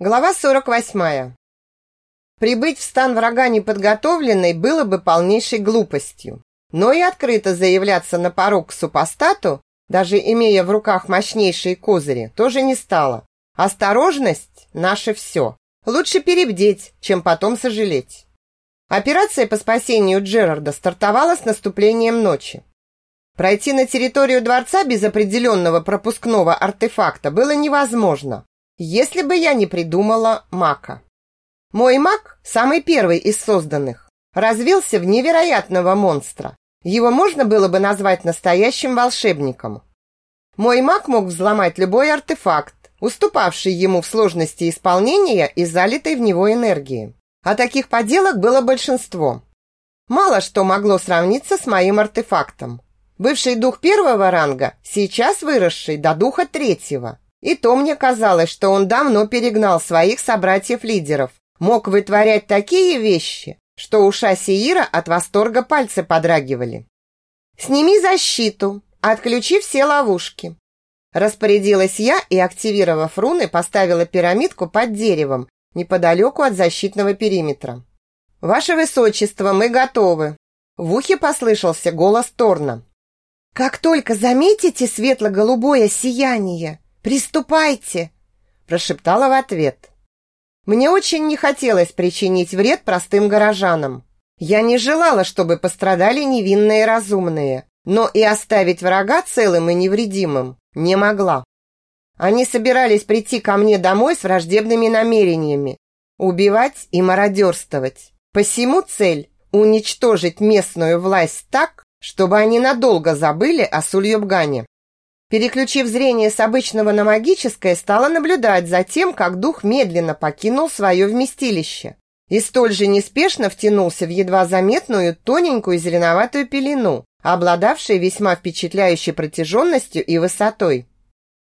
Глава 48. Прибыть в стан врага неподготовленной было бы полнейшей глупостью. Но и открыто заявляться на порог к супостату, даже имея в руках мощнейшие козыри, тоже не стало. Осторожность – наше все. Лучше перебдеть, чем потом сожалеть. Операция по спасению Джерарда стартовала с наступлением ночи. Пройти на территорию дворца без определенного пропускного артефакта было невозможно если бы я не придумала мака. Мой мак, самый первый из созданных, развился в невероятного монстра. Его можно было бы назвать настоящим волшебником. Мой маг мог взломать любой артефакт, уступавший ему в сложности исполнения и залитой в него энергии. А таких поделок было большинство. Мало что могло сравниться с моим артефактом. Бывший дух первого ранга, сейчас выросший до духа третьего – и то мне казалось, что он давно перегнал своих собратьев-лидеров, мог вытворять такие вещи, что у Шасиира от восторга пальцы подрагивали. «Сними защиту, отключи все ловушки». Распорядилась я и, активировав руны, поставила пирамидку под деревом, неподалеку от защитного периметра. «Ваше Высочество, мы готовы!» В ухе послышался голос Торна. «Как только заметите светло-голубое сияние, «Приступайте!» – прошептала в ответ. Мне очень не хотелось причинить вред простым горожанам. Я не желала, чтобы пострадали невинные разумные, но и оставить врага целым и невредимым не могла. Они собирались прийти ко мне домой с враждебными намерениями, убивать и мародерствовать. Посему цель – уничтожить местную власть так, чтобы они надолго забыли о Сульёбгане. Переключив зрение с обычного на магическое, стала наблюдать за тем, как дух медленно покинул свое вместилище и столь же неспешно втянулся в едва заметную тоненькую зеленоватую пелену, обладавшую весьма впечатляющей протяженностью и высотой.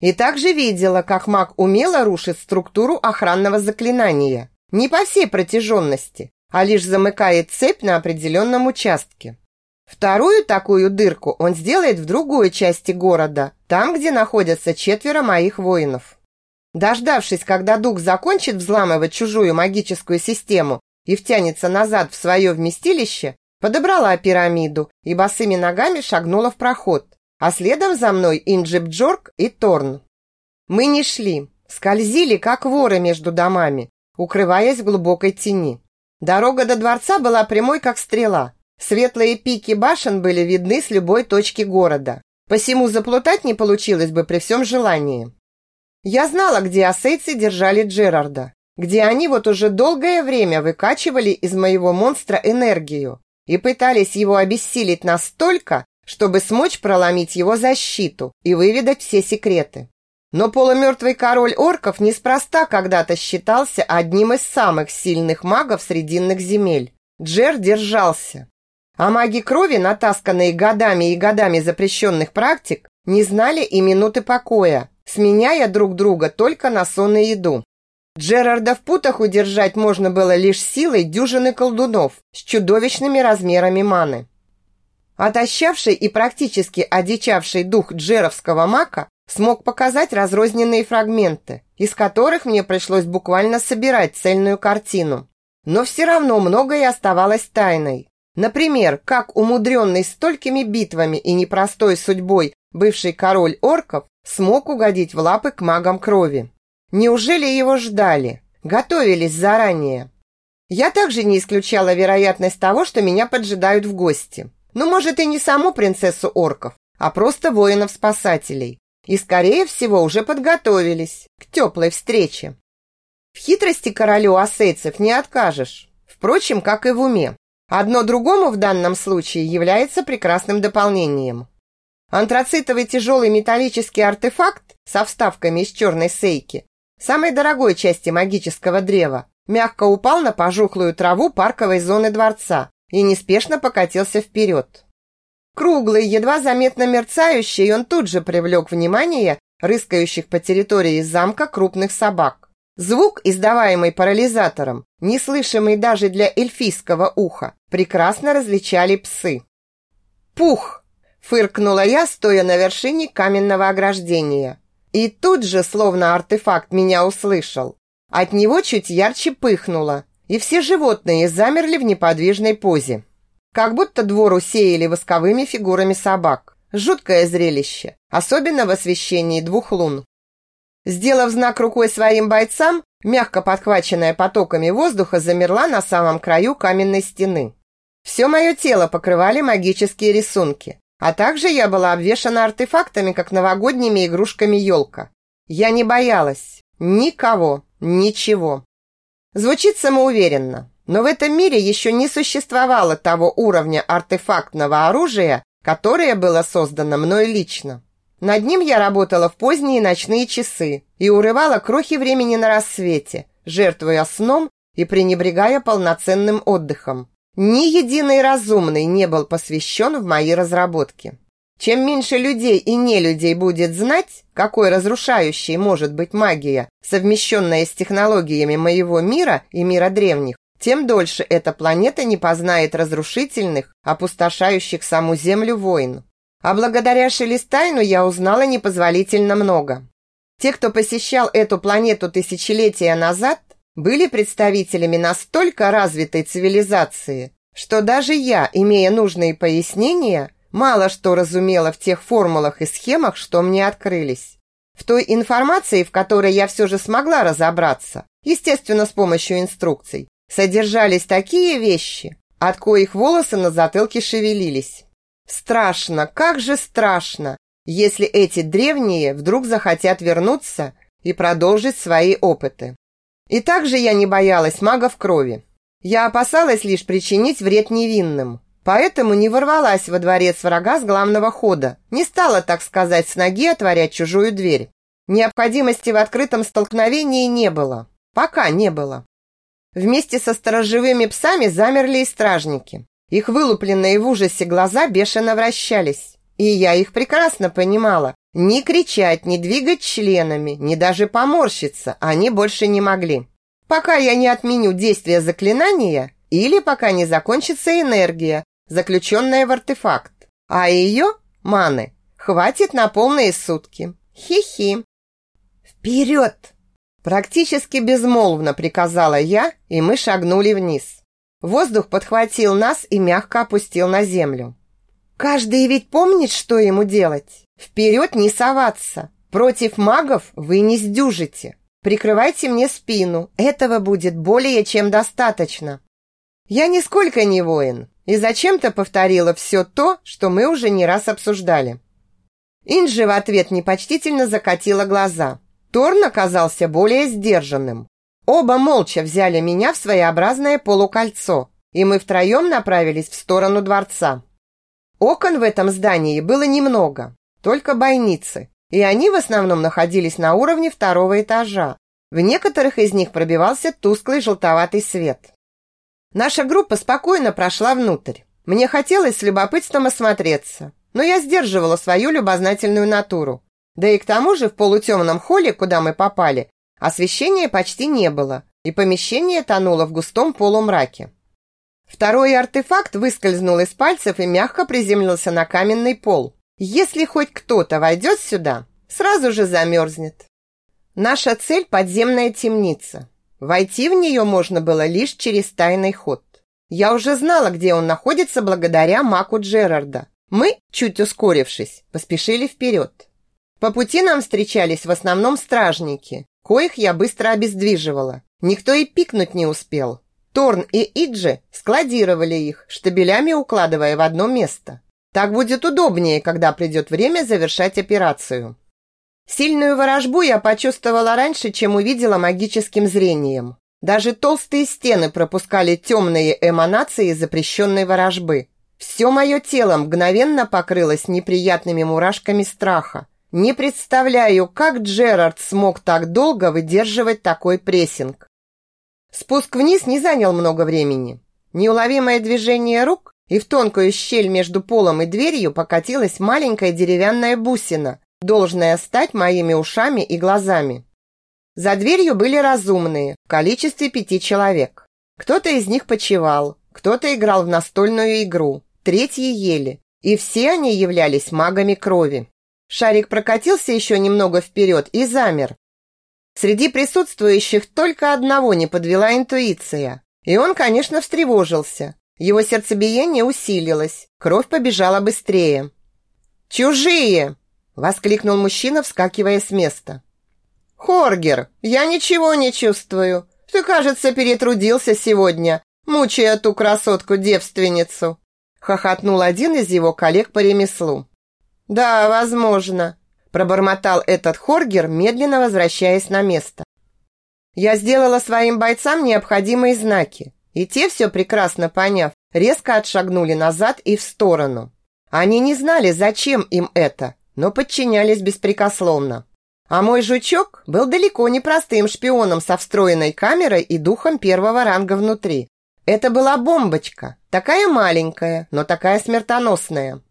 И также видела, как маг умело рушит структуру охранного заклинания. Не по всей протяженности, а лишь замыкает цепь на определенном участке. Вторую такую дырку он сделает в другой части города, там, где находятся четверо моих воинов. Дождавшись, когда дух закончит взламывать чужую магическую систему и втянется назад в свое вместилище, подобрала пирамиду и босыми ногами шагнула в проход, а следом за мной Инджип Джорк и Торн. Мы не шли, скользили, как воры между домами, укрываясь в глубокой тени. Дорога до дворца была прямой, как стрела, Светлые пики башен были видны с любой точки города. Посему заплутать не получилось бы при всем желании. Я знала, где осейцы держали Джерарда, где они вот уже долгое время выкачивали из моего монстра энергию и пытались его обессилить настолько, чтобы смочь проломить его защиту и выведать все секреты. Но полумертвый король орков неспроста когда-то считался одним из самых сильных магов срединных земель. Джер держался. А маги крови, натасканные годами и годами запрещенных практик, не знали и минуты покоя, сменяя друг друга только на сон и еду. Джерарда в путах удержать можно было лишь силой дюжины колдунов с чудовищными размерами маны. Отощавший и практически одичавший дух джеровского мака смог показать разрозненные фрагменты, из которых мне пришлось буквально собирать цельную картину. Но все равно многое оставалось тайной. Например, как умудренный столькими битвами и непростой судьбой бывший король орков смог угодить в лапы к магам крови. Неужели его ждали? Готовились заранее? Я также не исключала вероятность того, что меня поджидают в гости. Ну, может, и не саму принцессу орков, а просто воинов-спасателей. И, скорее всего, уже подготовились к теплой встрече. В хитрости королю асейцев не откажешь. Впрочем, как и в уме. Одно другому в данном случае является прекрасным дополнением. Антрацитовый тяжелый металлический артефакт со вставками из черной сейки, самой дорогой части магического древа, мягко упал на пожухлую траву парковой зоны дворца и неспешно покатился вперед. Круглый, едва заметно мерцающий, он тут же привлек внимание рыскающих по территории замка крупных собак. Звук, издаваемый парализатором, неслышимый даже для эльфийского уха, прекрасно различали псы. «Пух!» – фыркнула я, стоя на вершине каменного ограждения. И тут же, словно артефакт, меня услышал. От него чуть ярче пыхнуло, и все животные замерли в неподвижной позе. Как будто двор усеяли восковыми фигурами собак. Жуткое зрелище, особенно в освещении двух лун. Сделав знак рукой своим бойцам, мягко подхваченная потоками воздуха замерла на самом краю каменной стены. Все мое тело покрывали магические рисунки, а также я была обвешана артефактами, как новогодними игрушками елка. Я не боялась никого, ничего. Звучит самоуверенно, но в этом мире еще не существовало того уровня артефактного оружия, которое было создано мной лично. Над ним я работала в поздние ночные часы и урывала крохи времени на рассвете, жертвуя сном и пренебрегая полноценным отдыхом. Ни единый разумный не был посвящен в мои разработки. Чем меньше людей и не людей будет знать, какой разрушающей может быть магия, совмещенная с технологиями моего мира и мира древних, тем дольше эта планета не познает разрушительных, опустошающих саму Землю войн. А благодаря Шелестайну я узнала непозволительно много. Те, кто посещал эту планету тысячелетия назад, были представителями настолько развитой цивилизации, что даже я, имея нужные пояснения, мало что разумела в тех формулах и схемах, что мне открылись. В той информации, в которой я все же смогла разобраться, естественно, с помощью инструкций, содержались такие вещи, от коих волосы на затылке шевелились. Страшно, как же страшно, если эти древние вдруг захотят вернуться и продолжить свои опыты. И также я не боялась магов крови. Я опасалась лишь причинить вред невинным. Поэтому не ворвалась во дворец врага с главного хода. Не стала, так сказать, с ноги отворять чужую дверь. Необходимости в открытом столкновении не было. Пока не было. Вместе со сторожевыми псами замерли и стражники. Их вылупленные в ужасе глаза бешено вращались. И я их прекрасно понимала. Ни кричать, ни двигать членами, ни даже поморщиться они больше не могли. Пока я не отменю действие заклинания или пока не закончится энергия, заключенная в артефакт. А ее, маны, хватит на полные сутки. Хи-хи. «Вперед!» Практически безмолвно приказала я, и мы шагнули вниз. Воздух подхватил нас и мягко опустил на землю. Каждый ведь помнит, что ему делать. Вперед не соваться. Против магов вы не сдюжите. Прикрывайте мне спину. Этого будет более чем достаточно. Я нисколько не воин и зачем-то повторила все то, что мы уже не раз обсуждали. Инжи в ответ непочтительно закатила глаза. Торн оказался более сдержанным. Оба молча взяли меня в своеобразное полукольцо, и мы втроем направились в сторону дворца. Окон в этом здании было немного, только бойницы, и они в основном находились на уровне второго этажа. В некоторых из них пробивался тусклый желтоватый свет. Наша группа спокойно прошла внутрь. Мне хотелось с любопытством осмотреться, но я сдерживала свою любознательную натуру. Да и к тому же в полутемном холле, куда мы попали, освещения почти не было, и помещение тонуло в густом полумраке. Второй артефакт выскользнул из пальцев и мягко приземлился на каменный пол. Если хоть кто-то войдет сюда, сразу же замерзнет. Наша цель – подземная темница. Войти в нее можно было лишь через тайный ход. Я уже знала, где он находится благодаря маку Джерарда. Мы, чуть ускорившись, поспешили вперед. По пути нам встречались в основном стражники, коих я быстро обездвиживала. Никто и пикнуть не успел. Торн и Иджи складировали их, штабелями укладывая в одно место. Так будет удобнее, когда придет время завершать операцию. Сильную ворожбу я почувствовала раньше, чем увидела магическим зрением. Даже толстые стены пропускали темные эманации запрещенной ворожбы. Все мое тело мгновенно покрылось неприятными мурашками страха. Не представляю, как Джерард смог так долго выдерживать такой прессинг. Спуск вниз не занял много времени. Неуловимое движение рук, и в тонкую щель между полом и дверью покатилась маленькая деревянная бусина, должная стать моими ушами и глазами. За дверью были разумные, в количестве пяти человек. Кто-то из них почевал, кто-то играл в настольную игру, третьи ели, и все они являлись магами крови. Шарик прокатился еще немного вперед и замер, Среди присутствующих только одного не подвела интуиция. И он, конечно, встревожился. Его сердцебиение усилилось, кровь побежала быстрее. «Чужие!» – воскликнул мужчина, вскакивая с места. «Хоргер, я ничего не чувствую. Ты, кажется, перетрудился сегодня, мучая ту красотку-девственницу!» – хохотнул один из его коллег по ремеслу. «Да, возможно», – пробормотал этот Хоргер, медленно возвращаясь на место. Я сделала своим бойцам необходимые знаки, и те, все прекрасно поняв, резко отшагнули назад и в сторону. Они не знали, зачем им это, но подчинялись беспрекословно. А мой жучок был далеко не простым шпионом со встроенной камерой и духом первого ранга внутри. Это была бомбочка, такая маленькая, но такая смертоносная.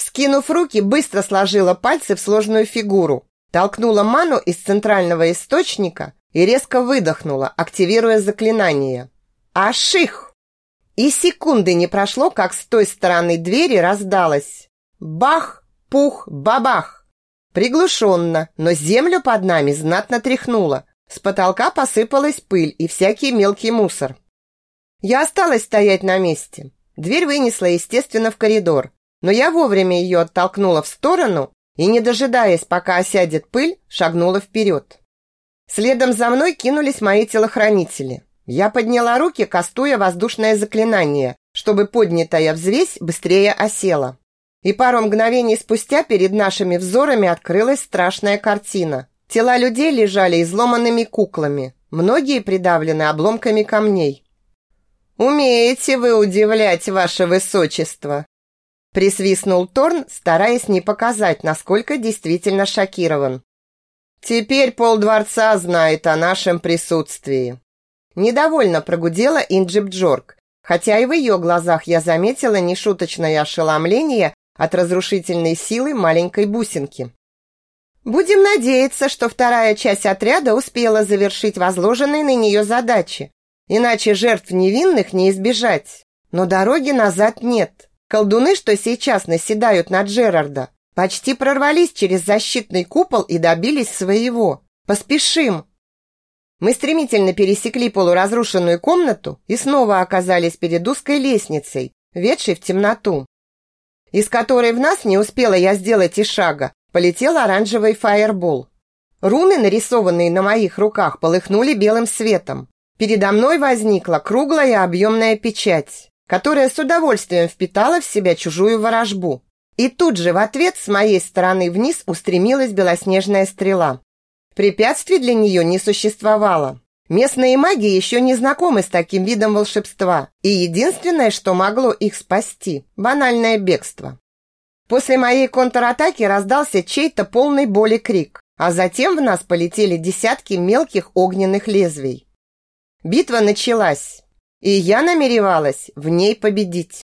Вскинув руки, быстро сложила пальцы в сложную фигуру, толкнула ману из центрального источника и резко выдохнула, активируя заклинание. «Аших!» И секунды не прошло, как с той стороны двери раздалось. Бах, пух, бабах. Приглушенно, но землю под нами знатно тряхнуло. С потолка посыпалась пыль и всякий мелкий мусор. Я осталась стоять на месте. Дверь вынесла, естественно, в коридор, но я вовремя ее оттолкнула в сторону и, не дожидаясь, пока осядет пыль, шагнула вперед. Следом за мной кинулись мои телохранители. Я подняла руки, кастуя воздушное заклинание, чтобы поднятая взвесь быстрее осела. И пару мгновений спустя перед нашими взорами открылась страшная картина. Тела людей лежали изломанными куклами, многие придавлены обломками камней. «Умеете вы удивлять, ваше высочество!» Присвистнул Торн, стараясь не показать, насколько действительно шокирован. «Теперь полдворца знает о нашем присутствии». Недовольно прогудела Инджип Джорк, хотя и в ее глазах я заметила нешуточное ошеломление от разрушительной силы маленькой бусинки. Будем надеяться, что вторая часть отряда успела завершить возложенные на нее задачи, иначе жертв невинных не избежать. Но дороги назад нет. Колдуны, что сейчас наседают на Джерарда, почти прорвались через защитный купол и добились своего. Поспешим. Мы стремительно пересекли полуразрушенную комнату и снова оказались перед узкой лестницей, ведшей в темноту из которой в нас не успела я сделать и шага, полетел оранжевый фаербол. Руны, нарисованные на моих руках, полыхнули белым светом. Передо мной возникла круглая объемная печать, которая с удовольствием впитала в себя чужую ворожбу. И тут же в ответ с моей стороны вниз устремилась белоснежная стрела. Препятствий для нее не существовало. Местные маги еще не знакомы с таким видом волшебства, и единственное, что могло их спасти – банальное бегство. После моей контратаки раздался чей-то полный боли крик, а затем в нас полетели десятки мелких огненных лезвий. Битва началась, и я намеревалась в ней победить.